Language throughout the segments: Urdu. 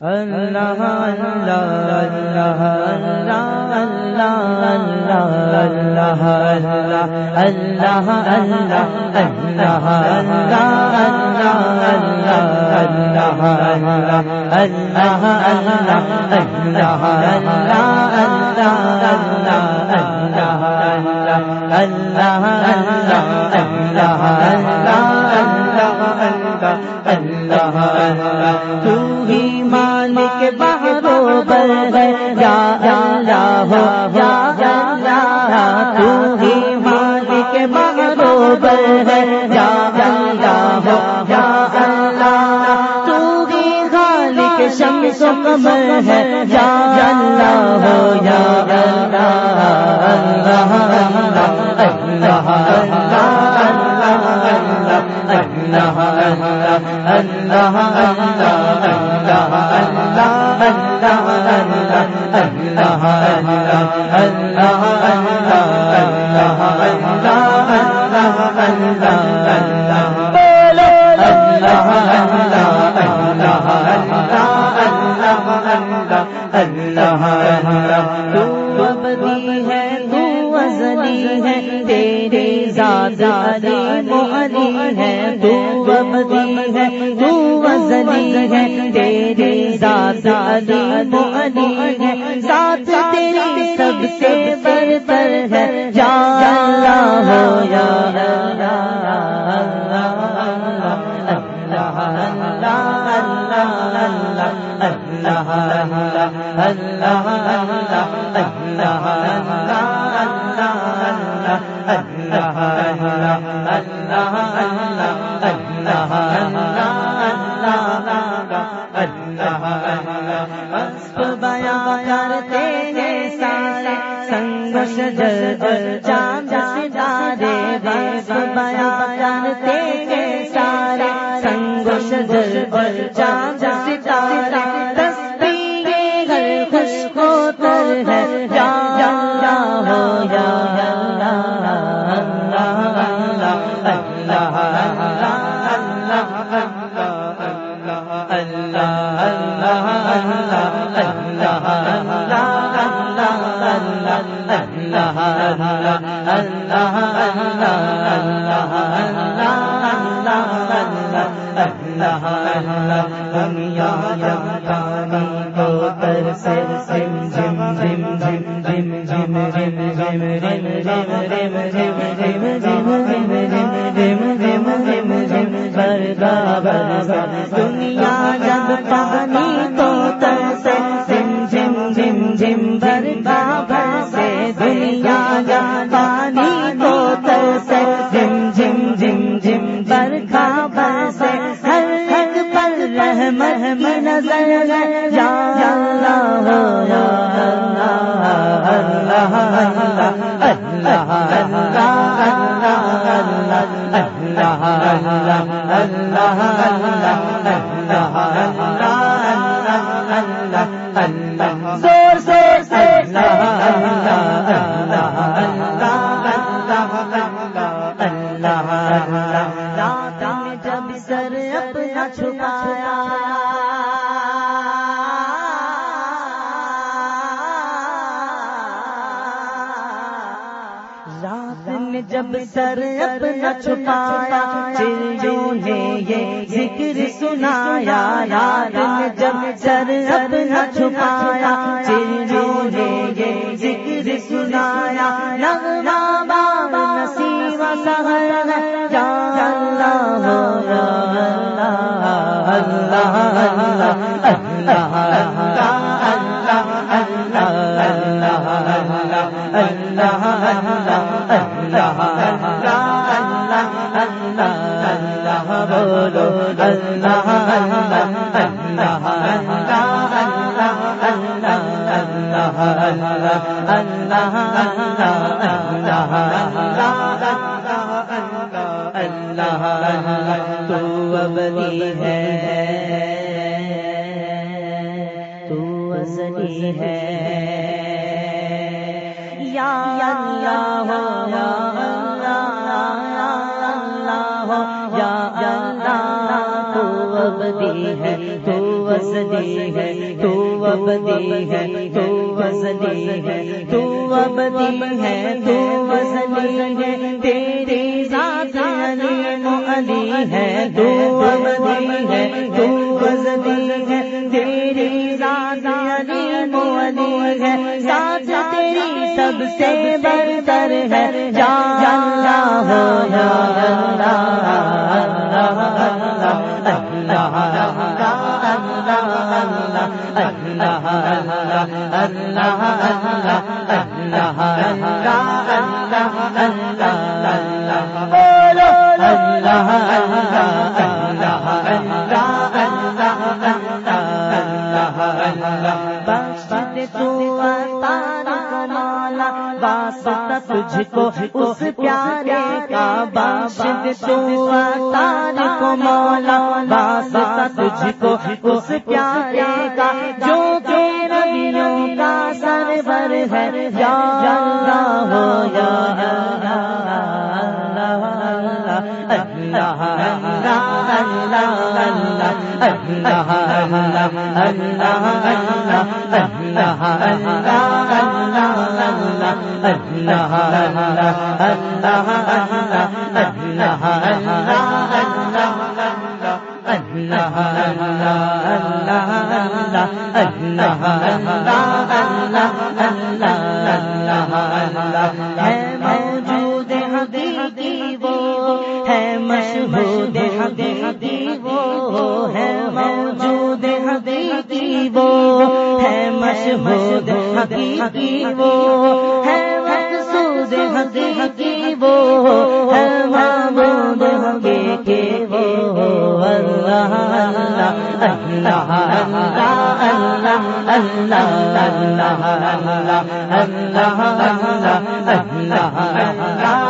اللہ اللہ اللہ اللہ اللہ اللہ اللہ اللہ اللہ اللہ تو ہی مالک بہروبر ہے یا اللہ ہو یا اللہ تو ہی مالک بہروبر ہے یا اللہ ہو یا اللہ تو ہی خالق شمس و قمر ہے یا اللہ ہو یا اللہ اللہ اللہ اللہ اللہ اللہ ابدی ہے تو ازلی ہے تیرے زیادہ ہے تو ہے تیرے زادی معنی ہے ساتھ تیری سب سے برتر ہے یا اللہ اللہ یا اللہ اللہ اللہ اللہ بیاں کرتے ہیں سارے سنگ شجر چاند ستارے بس بیاں کرتے ہیں سارے سنگ شجر چاند ستارے دنیا جب پانی تو جم جم جم جم جم من اللہ اللہ اللہ جب سر اپنا چھپایا چڑیوں نے یہ ذکر سنایا رات نے جب سر اپنا چھپایا چڑیوں نے یہ ذکر سنایا نغمہ بابا نسیم سہر ہے یا اللہ اللہ اللہ اللہ اللہ تو ابدی ہے۔ تو ازلی ہے۔ یا اللہ یا اللہ یا اللہ تو ابدی ہے تو وزنی ہے۔ تو ابدی ہے، تو وزنی ہے۔ تو ابدی ہے، تو وزنی ہے۔ تیری ذات والی ہے تو ابدی ہے تو ازدی ہے تیری ذات علی ہے ذات تیری سب سے برتر ہے جا اللہ یا اللہ اللہ اللہ اللہ اللہ تجھ کو اس پیارے کا باشد تو تار کو مولا واسطہ تجھ کو اس پیارے کا جو کہ نبیوں کا سرور ہے یا اللہ ہو یا اللہ اللہ حقیقی وہ ہے مشہور حقیقی وہ ہے موجود حقیقی وہ ہے مشہور حقیقی وہ ہے مقصود حقیقی وہ ہے معبود حقیقی وہ اللہ اللہ اللہ اللہ اللہ اللہ اللہ اللہ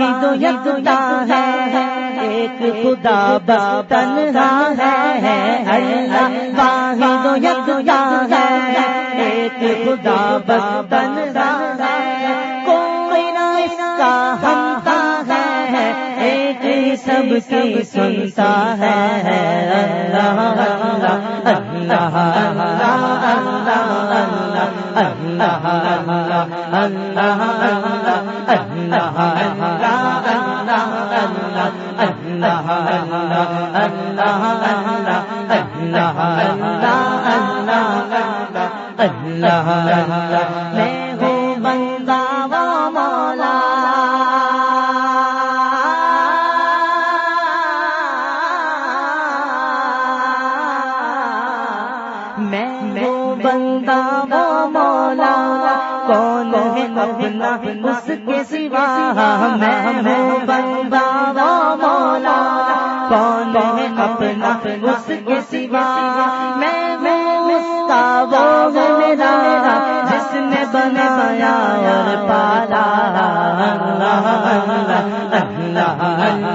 واحد یکتا ہے ایک خدا بس تنہا ہے اللہ واحد یکتا ہے ایک خدا بس تنہا ہے کوئی نہ اس کا ہمتا ہے ایک ہی سب کی سنتا ہے اللہ اللہ اللہ اللہ اللہ اللہ اللہ میں ہوں بندہ مولا میں ہوں بندہ مولا کون ہے اپنا اس کے سوا میں ہوں بندہ مولا کون اس کے سوا میں ہوں میرا جس نے بنایا اور پالا اللہ اللہ اللہ اللہ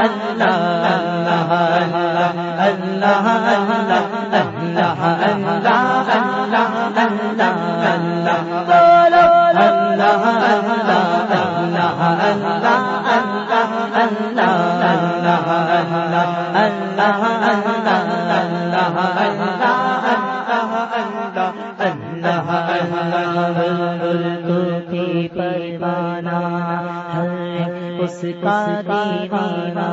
اللہ اللہ اللہ اللہ اللہ اللہ اللہ اللہ اللہ اللہ اس کا دیوانہ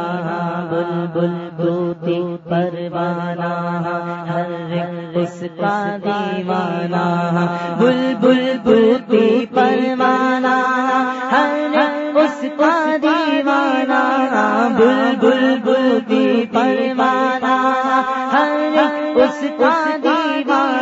بل بل بوتی پروانہ ہر اس کا دیوانہ بل بل بوتی پروانہ ہر اس کا دیوانہ بل بل بوتی پروانہ ہر اس کا دیوانہ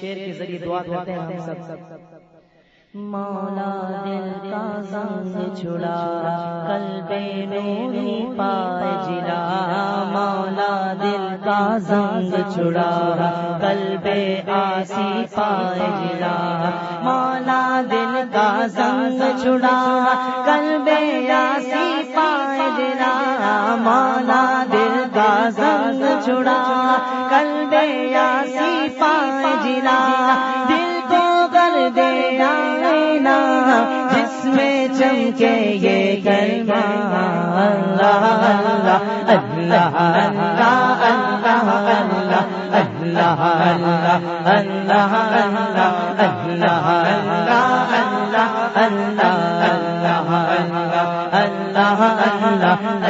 شیر کے ذریعے دعا کرتے ہیں سب سب مولا دل کا زنگ چھڑا کل بے نوری پائے جلا مولا دل کا زنگ چھڑا کل بے آسی پائے جلا مولا دل کا زنگ چھڑا کل بے آسی کے یہ کلمہ اللہ اللہ اللہ اللہ اللہ اللہ اللہ اللہ اللہ اللہ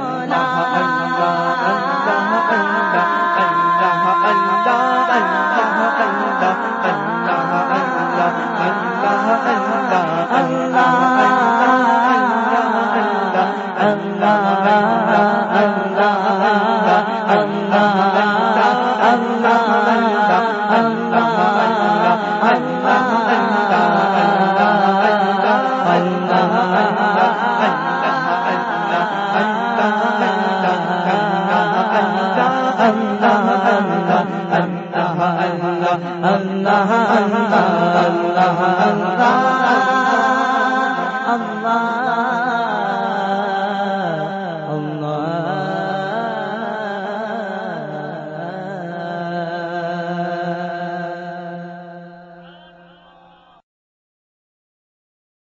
اللہ اللہ اللہ اللہ